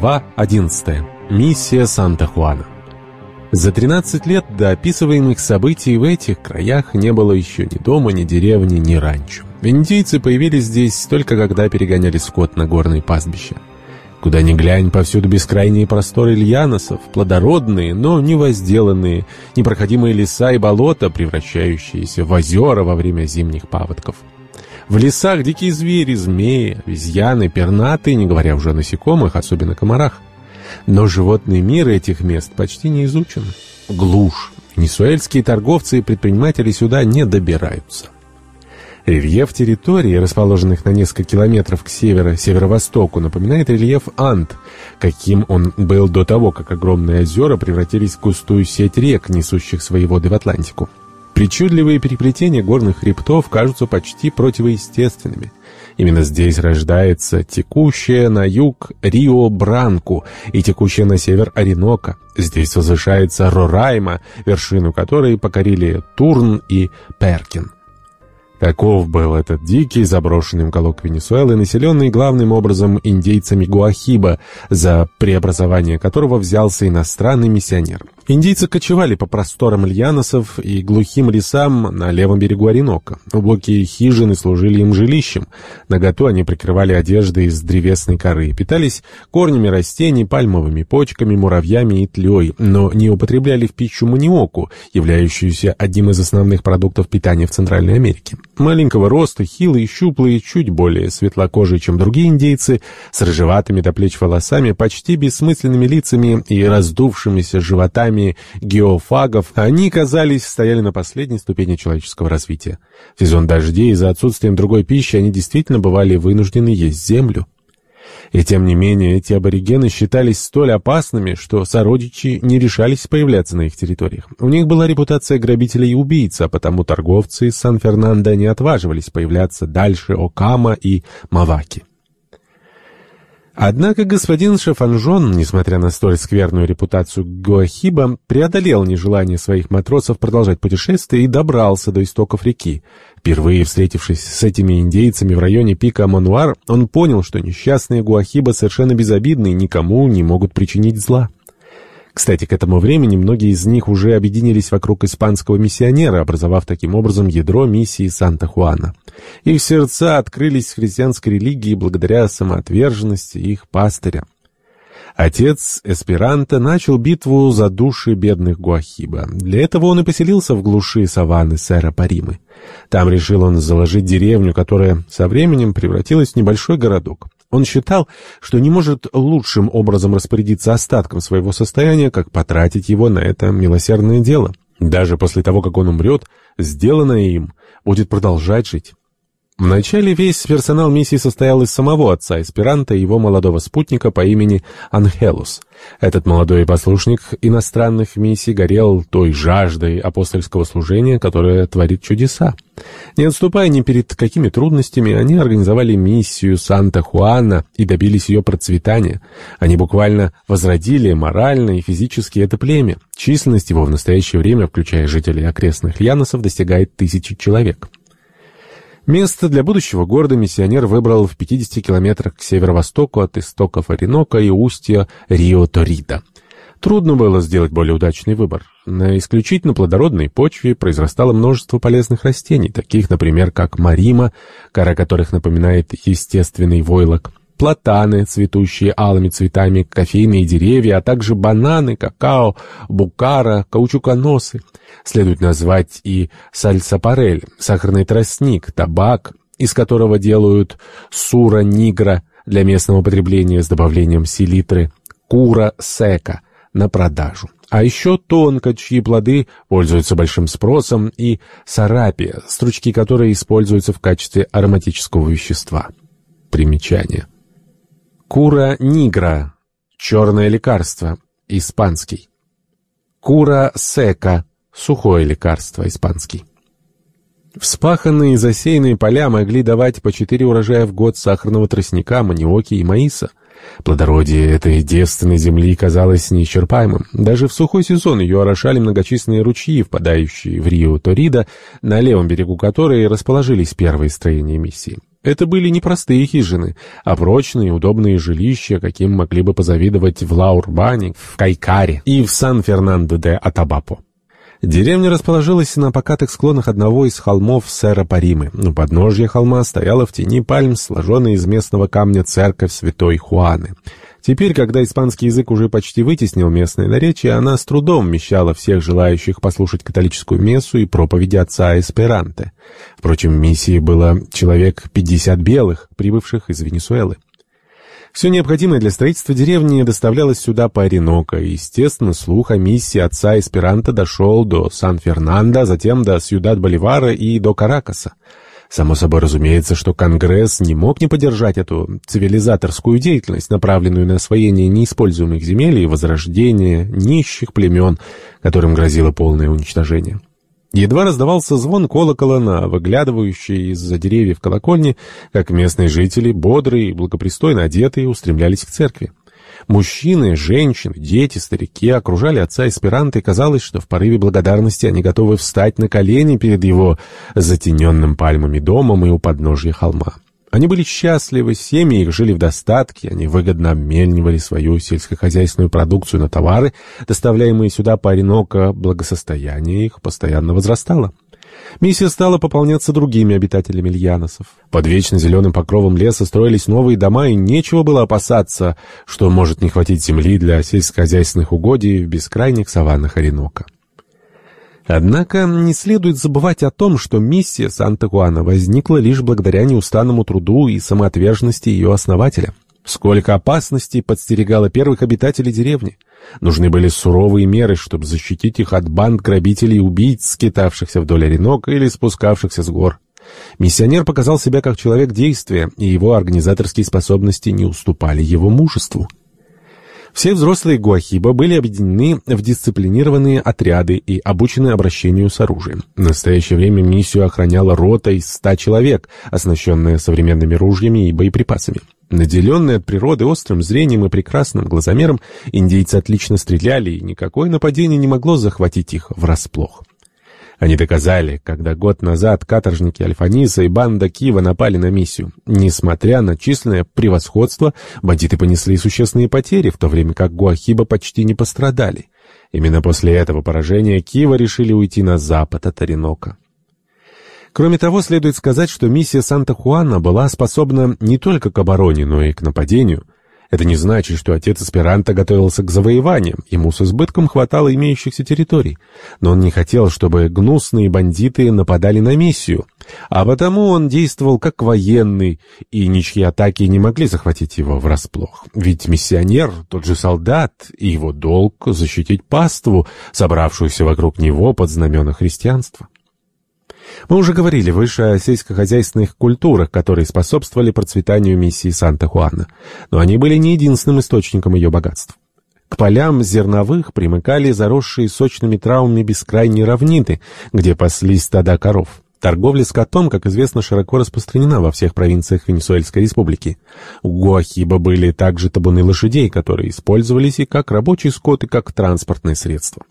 Глава 11. Миссия Санта-Хуана. За 13 лет до описываемых событий в этих краях не было еще ни дома, ни деревни, ни ранчо. Индейцы появились здесь только когда перегоняли скот на горные пастбища. Куда ни глянь, повсюду бескрайние просторы льяносов, плодородные, но не возделанные, непроходимые леса и болота, превращающиеся в озера во время зимних паводков. В лесах дикие звери, змеи, обезьяны, пернатые, не говоря уже о насекомых, особенно комарах. Но животный мир этих мест почти не изучен. Глушь. Венесуэльские торговцы и предприниматели сюда не добираются. Рельеф территории, расположенных на несколько километров к северо-северо-востоку, напоминает рельеф Анд, каким он был до того, как огромные озера превратились в густую сеть рек, несущих свои воды в Атлантику. Причудливые переплетения горных хребтов кажутся почти противоестественными. Именно здесь рождается текущая на юг Рио-Бранку и текущая на север Оренока. Здесь возвышается Рорайма, вершину которой покорили Турн и Перкин. Каков был этот дикий заброшенный уголок Венесуэлы, населенный главным образом индейцами Гуахиба, за преобразование которого взялся иностранный миссионер. Индийцы кочевали по просторам льяносов и глухим лесам на левом берегу Оренока. Глубокие хижины служили им жилищем. Наготу они прикрывали одежды из древесной коры, питались корнями растений, пальмовыми почками, муравьями и тлей, но не употребляли в пищу маниоку, являющуюся одним из основных продуктов питания в Центральной Америке. Маленького роста, хилые, щуплые, чуть более светлокожие, чем другие индейцы, с рыжеватыми до плеч волосами, почти бессмысленными лицами и раздувшимися животами, армии геофагов, они, казались, стояли на последней ступени человеческого развития. В сезон дождей из-за отсутствием другой пищи они действительно бывали вынуждены есть землю. И тем не менее, эти аборигены считались столь опасными, что сородичи не решались появляться на их территориях. У них была репутация грабителей и убийц, а потому торговцы из Сан-Фернандо не отваживались появляться дальше Окама и Маваки. Однако господин Шафанжон, несмотря на столь скверную репутацию Гуахиба, преодолел нежелание своих матросов продолжать путешествие и добрался до истоков реки. Впервые встретившись с этими индейцами в районе пика Мануар, он понял, что несчастные Гуахиба совершенно безобидны и никому не могут причинить зла. Кстати, к этому времени многие из них уже объединились вокруг испанского миссионера, образовав таким образом ядро миссии Санта-Хуана. Их сердца открылись христианской религии благодаря самоотверженности их пастыря. Отец Эсперанто начал битву за души бедных Гуахиба. Для этого он и поселился в глуши саванны сэра Паримы. Там решил он заложить деревню, которая со временем превратилась в небольшой городок. Он считал, что не может лучшим образом распорядиться остатком своего состояния, как потратить его на это милосердное дело. Даже после того, как он умрет, сделанное им будет продолжать жить. Вначале весь персонал миссии состоял из самого отца эсперанто и его молодого спутника по имени Анхелус. Этот молодой послушник иностранных миссий горел той жаждой апостольского служения, которая творит чудеса. Не отступая ни перед какими трудностями, они организовали миссию Санта-Хуана и добились ее процветания. Они буквально возродили морально и физически это племя. Численность его в настоящее время, включая жителей окрестных Яносов, достигает тысячи человек. Место для будущего города миссионер выбрал в 50 километрах к северо-востоку от истоков Оренока и устья Рио-Торида. Трудно было сделать более удачный выбор. На исключительно плодородной почве произрастало множество полезных растений, таких, например, как марима, кора которых напоминает естественный войлок, платаны, цветущие алыми цветами, кофейные деревья, а также бананы, какао, букара, каучуконосы. Следует назвать и сальсапарель, сахарный тростник, табак, из которого делают сура-нигра для местного потребления с добавлением селитры, кура-сека на продажу. А еще тонко, чьи плоды пользуются большим спросом, и сарапия, стручки которой используются в качестве ароматического вещества. Примечание. Кура нигра. Черное лекарство. Испанский. Кура сека. Сухое лекарство. Испанский. Вспаханные и засеянные поля могли давать по четыре урожая в год сахарного тростника, маниоки и маиса. Плодородие этой девственной земли казалось неисчерпаемым. Даже в сухой сезон ее орошали многочисленные ручьи, впадающие в Рио-Торида, на левом берегу которой расположились первые строения миссии. Это были не простые хижины, а прочные удобные жилища, каким могли бы позавидовать в Лаурбане, в Кайкаре и в Сан-Фернандо-де-Атабапо. Деревня расположилась на покатых склонах одного из холмов Сера-Паримы. У подножья холма стояла в тени пальм, сложенная из местного камня церковь святой Хуаны. Теперь, когда испанский язык уже почти вытеснил местное наречие, она с трудом вмещала всех желающих послушать католическую мессу и проповеди отца Эсперанте. Впрочем, в миссии было человек 50 белых, прибывших из Венесуэлы. Все необходимое для строительства деревни доставлялось сюда по Ореноко, и, естественно, слух о миссии отца Эсперанто дошел до Сан-Фернандо, затем до Сьюдад-Боливара и до Каракаса. Само собой разумеется, что Конгресс не мог не поддержать эту цивилизаторскую деятельность, направленную на освоение неиспользуемых земель и возрождение нищих племен, которым грозило полное уничтожение. Едва раздавался звон колокола на выглядывающей из-за деревьев колокольни, как местные жители, бодрые и благопристойно одетые, устремлялись к церкви. Мужчины, женщины, дети, старики окружали отца эсперанто, и казалось, что в порыве благодарности они готовы встать на колени перед его затененным пальмами домом и у подножья холма. Они были счастливы, семьи их жили в достатке, они выгодно обменивали свою сельскохозяйственную продукцию на товары, доставляемые сюда по Ореноко, благосостояние их постоянно возрастало. Миссия стала пополняться другими обитателями Ильяносов. Под вечно зеленым покровом леса строились новые дома, и нечего было опасаться, что может не хватить земли для сельскохозяйственных угодий в бескрайних саваннах Оренока. Однако не следует забывать о том, что миссия Санта-Хуана возникла лишь благодаря неустанному труду и самоотверженности ее основателя. Сколько опасностей подстерегало первых обитателей деревни. Нужны были суровые меры, чтобы защитить их от банд грабителей и убийц, скитавшихся вдоль Оренока или спускавшихся с гор. Миссионер показал себя как человек действия, и его организаторские способности не уступали его мужеству. Все взрослые Гуахиба были объединены в дисциплинированные отряды и обучены обращению с оружием. В настоящее время миссию охраняла рота из ста человек, оснащенная современными ружьями и боеприпасами. Наделенные от природы острым зрением и прекрасным глазомером, индейцы отлично стреляли, и никакое нападение не могло захватить их врасплох. Они доказали, когда год назад каторжники Альфаниса и банда Кива напали на миссию. Несмотря на численное превосходство, бандиты понесли существенные потери, в то время как Гуахиба почти не пострадали. Именно после этого поражения Кива решили уйти на запад от Оренока. Кроме того, следует сказать, что миссия Санта-Хуана была способна не только к обороне, но и к нападению – это не значит, что отец аспиранта готовился к завоеваниям, ему с избытком хватало имеющихся территорий. Но он не хотел, чтобы гнусные бандиты нападали на миссию, а потому он действовал как военный, и ничьи атаки не могли захватить его врасплох. Ведь миссионер, тот же солдат, и его долг — защитить паству, собравшуюся вокруг него под знамена христианства. Мы уже говорили выше о сельскохозяйственных культурах, которые способствовали процветанию миссии Санта-Хуана. Но они были не единственным источником ее богатств. К полям зерновых примыкали заросшие сочными травмами бескрайние равнины, где паслись стада коров. Торговля скотом, как известно, широко распространена во всех провинциях Венесуэльской республики. У Гуахиба были также табуны лошадей, которые использовались и как рабочий скот, и как транспортное средство.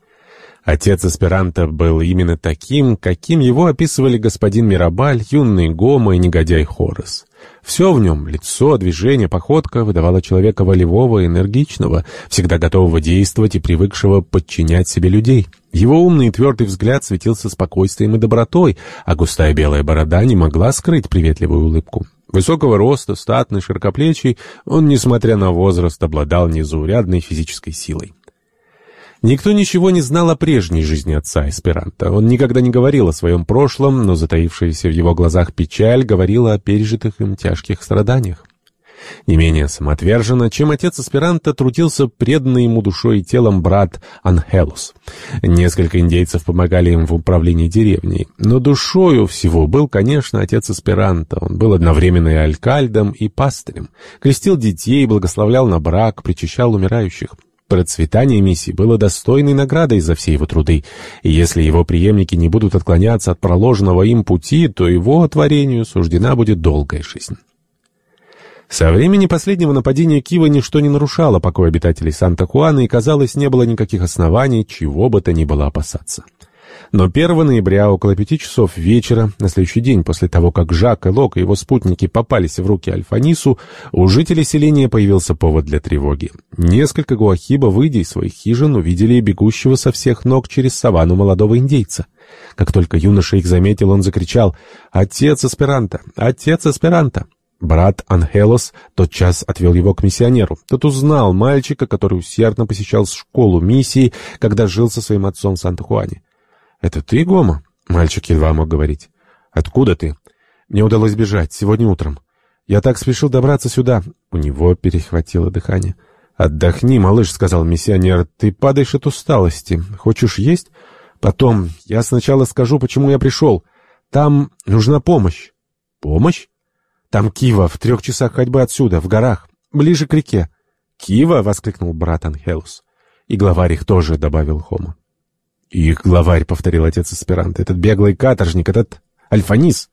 Отец аспиранта был именно таким, каким его описывали господин Мирабаль, юный Гома и негодяй Хорос. Все в нем — лицо, движение, походка — выдавало человека волевого, энергичного, всегда готового действовать и привыкшего подчинять себе людей. Его умный и твердый взгляд светился спокойствием и добротой, а густая белая борода не могла скрыть приветливую улыбку. Высокого роста, статный, широкоплечий, он, несмотря на возраст, обладал незаурядной физической силой. Никто ничего не знал о прежней жизни отца Эсперанто. Он никогда не говорил о своем прошлом, но затаившаяся в его глазах печаль говорила о пережитых им тяжких страданиях. Не менее самоотверженно, чем отец Эсперанто, трудился преданный ему душой и телом брат Анхелус. Несколько индейцев помогали им в управлении деревней, но душою всего был, конечно, отец Эсперанто. Он был одновременно и алькальдом, и пастырем, крестил детей, благословлял на брак, причащал умирающих. Процветание миссии было достойной наградой за все его труды, и если его преемники не будут отклоняться от проложенного им пути, то его творению суждена будет долгая жизнь. Со времени последнего нападения Кива ничто не нарушало покой обитателей Санта-Хуана, и, казалось, не было никаких оснований, чего бы то ни было опасаться. Но 1 ноября около пяти часов вечера, на следующий день после того, как Жак и Лок и его спутники попались в руки Альфанису, у жителей селения появился повод для тревоги. Несколько гуахиба, выйдя из своих хижин, увидели бегущего со всех ног через саванну молодого индейца. Как только юноша их заметил, он закричал «Отец Эсперанто! Отец Эсперанто!» Брат Анхелос тотчас отвел его к миссионеру. Тот узнал мальчика, который усердно посещал школу миссии, когда жил со своим отцом в Санта-Хуане. «Это ты, Гома?» Мальчик едва мог говорить. «Откуда ты?» «Мне удалось бежать сегодня утром. Я так спешил добраться сюда». У него перехватило дыхание. «Отдохни, малыш», — сказал миссионер. «Ты падаешь от усталости. Хочешь есть?» «Потом. Я сначала скажу, почему я пришел. Там нужна помощь». «Помощь?» «Там Кива, в трех часах ходьбы отсюда, в горах, ближе к реке». «Кива?» — воскликнул брат Анхелус. «И главарь их тоже», — добавил Хома. «Их главарь», — повторил отец аспирант, — «этот беглый каторжник, этот Альфанис».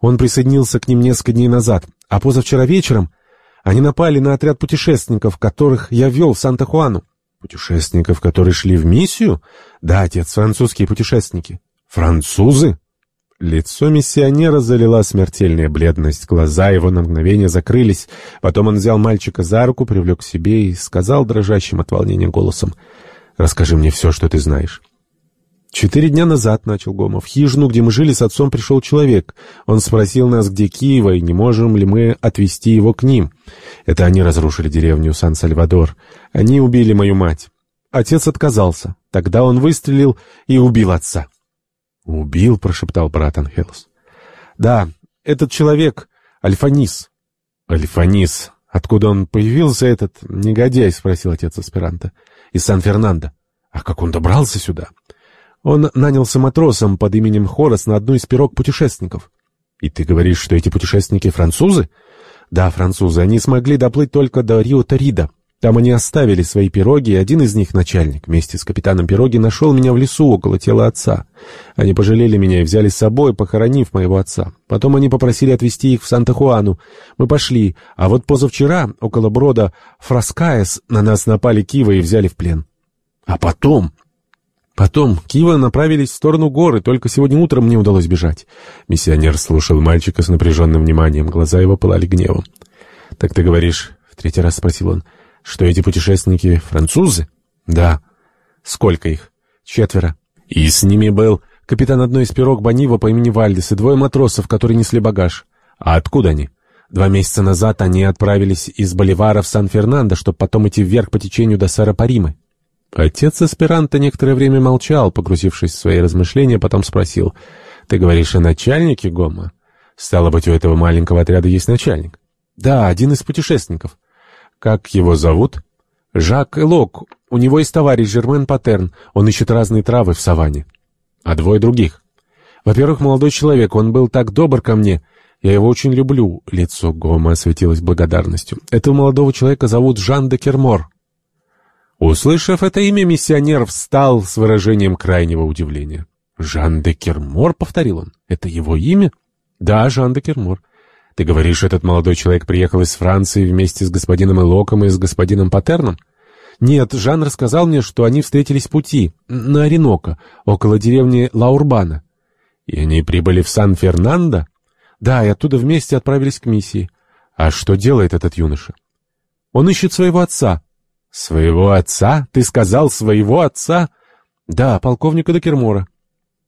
Он присоединился к ним несколько дней назад, а позавчера вечером они напали на отряд путешественников, которых я вел в Санта-Хуану. Путешественников, которые шли в миссию? Да, отец, французские путешественники. Французы? Лицо миссионера залила смертельная бледность, глаза его на мгновение закрылись. Потом он взял мальчика за руку, привлек к себе и сказал дрожащим от волнения голосом, «Расскажи мне все, что ты знаешь». «Четыре дня назад, — начал Гома, — в хижину, где мы жили с отцом, пришел человек. Он спросил нас, где Киева, и не можем ли мы отвезти его к ним. Это они разрушили деревню Сан-Сальвадор. Они убили мою мать. Отец отказался. Тогда он выстрелил и убил отца». «Убил?» — прошептал брат Анхелос. «Да, этот человек — Альфанис». «Альфанис. Откуда он появился, этот негодяй?» — спросил отец аспиранта. «Из Сан-Фернандо. А как он добрался сюда?» Он нанялся матросом под именем Хорос на одну из пирог путешественников. «И ты говоришь, что эти путешественники французы?» «Да, французы. Они смогли доплыть только до Рио-Торида. Там они оставили свои пироги, и один из них, начальник, вместе с капитаном пироги, нашел меня в лесу около тела отца. Они пожалели меня и взяли с собой, похоронив моего отца. Потом они попросили отвезти их в Санта-Хуану. Мы пошли, а вот позавчера, около брода Фраскаес, на нас напали Кива и взяли в плен. А потом... Потом Кива направились в сторону горы, только сегодня утром мне удалось бежать. Миссионер слушал мальчика с напряженным вниманием, глаза его пылали гневом. «Так ты говоришь?» — в третий раз спросил он. «Что эти путешественники французы?» «Да». «Сколько их?» «Четверо». «И с ними был капитан одной из пирог Банива по имени Вальдес и двое матросов, которые несли багаж». «А откуда они?» Два месяца назад они отправились из Боливара в Сан-Фернандо, чтобы потом идти вверх по течению до Сарапаримы. Отец аспиранта некоторое время молчал, погрузившись в свои размышления, потом спросил, «Ты говоришь о начальнике Гома? Стало быть, у этого маленького отряда есть начальник?» «Да, один из путешественников». «Как его зовут?» «Жак Элок. У него есть товарищ Жермен Патерн. Он ищет разные травы в саванне». «А двое других?» «Во-первых, молодой человек. Он был так добр ко мне. Я его очень люблю». Лицо Гома осветилось благодарностью. «Этого молодого человека зовут Жан де Кермор». Услышав это имя, миссионер встал с выражением крайнего удивления. «Жан де Кермор», — повторил он, — «это его имя?» «Да, Жан де Кермор». «Ты говоришь, этот молодой человек приехал из Франции вместе с господином Элоком и с господином Патерном?» «Нет, Жан рассказал мне, что они встретились в пути, на Ореноко, около деревни Лаурбана». «И они прибыли в Сан-Фернандо?» «Да, и оттуда вместе отправились к миссии». «А что делает этот юноша?» «Он ищет своего отца». «Своего отца? Ты сказал, своего отца?» «Да, полковника Декермора».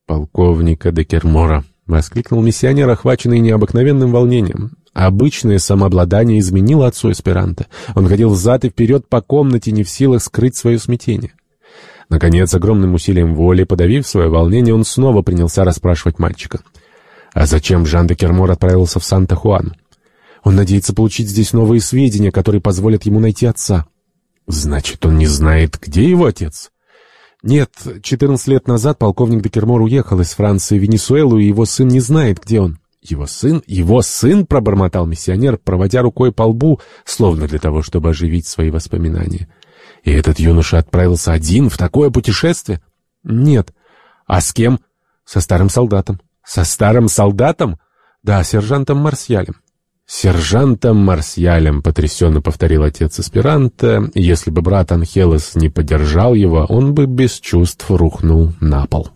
«Полковника Декермора», — воскликнул миссионер, охваченный необыкновенным волнением. Обычное самообладание изменило отцу эсперанто. Он ходил взад и вперед по комнате, не в силах скрыть свое смятение. Наконец, огромным усилием воли, подавив свое волнение, он снова принялся расспрашивать мальчика. «А зачем Жан де Кермор отправился в Санта-Хуан?» «Он надеется получить здесь новые сведения, которые позволят ему найти отца». Значит, он не знает, где его отец? Нет, 14 лет назад полковник Декермор уехал из Франции в Венесуэлу, и его сын не знает, где он. Его сын? Его сын, пробормотал миссионер, проводя рукой по лбу, словно для того, чтобы оживить свои воспоминания. И этот юноша отправился один в такое путешествие? Нет. А с кем? Со старым солдатом. Со старым солдатом? Да, сержантом Марсьялем. «Сержантом Марсьялем», — потрясенно повторил отец аспиранта. «Если бы брат Анхелос не поддержал его, он бы без чувств рухнул на пол».